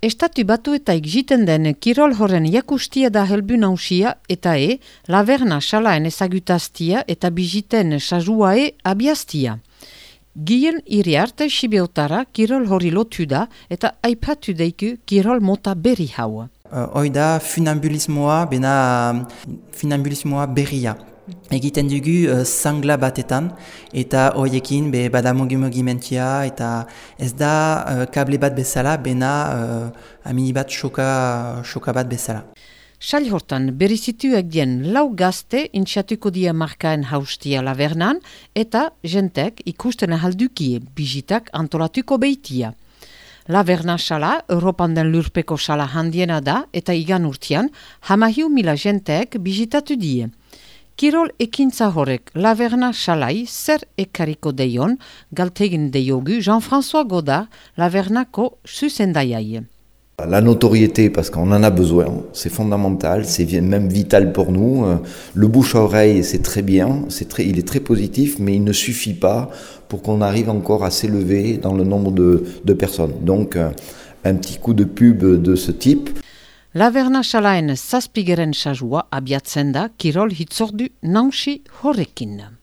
Estatu batuetaik jiten den kirol horren jakustia da helbu nausia eta e, laverna salaen ezagutaztia eta bijiten sajuae abiaztia. Gien iriarte sibeotara kirol hori lotu da eta aipatu deiku kirol mota berri hau. Uh, hoi da funambulismoa, bena funambulismoa berria egiten dugu uh, batetan eta horiekin be bada mugimentia eta ez da uh, kable bat bezala bena uh, amini bat soka, soka bat bezala. Sail hortan berizituak dien lau gazte intxatuko dia markaen haustia lavernan eta jentek ikusten ahaldukie bizitak antolatuko beitia. Laverna sala, Europan den lurpeko sala handiena da eta igan urtean hamahiu mila jentek bizitatu die. Kirol horrek Laverna ekariko deion Jean-François Lavernako. La notoriété, parce qu'on en a besoin, c'est fondamental, c'est même vital pour nous. Le bouche à oreille, c'est très bien, il est très positif, mais il ne suffit pas pour qu'on arrive encore à s'élever dans le nombre de personnes. Donc, un petit coup de pub de ce type. Laverna salaen zazpigeren sajua abiatzen da kirol hitzordu nausi horrekin.